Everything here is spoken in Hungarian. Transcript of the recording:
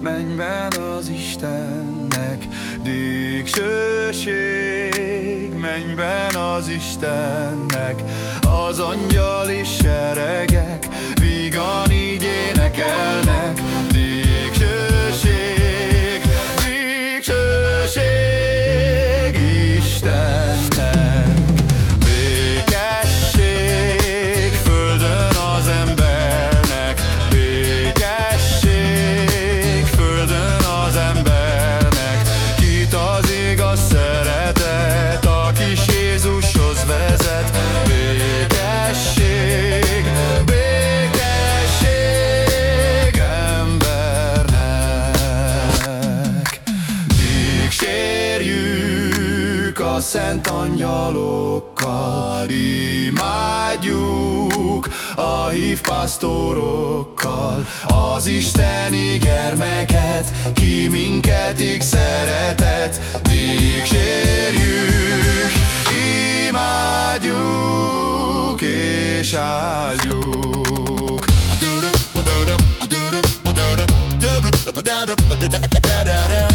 Mennyben az Istennek. Dicsőség mennyben az Istennek. Az angyal és seregek a szent angyalokkal. Imádjuk a hívpásztorokkal Az Isteni gyermeket, ki minket így szeretett Dicsérjük, imádjuk és áldjuk Da-da-da-da-da-da-da-da-da-da-da-da-da-da-da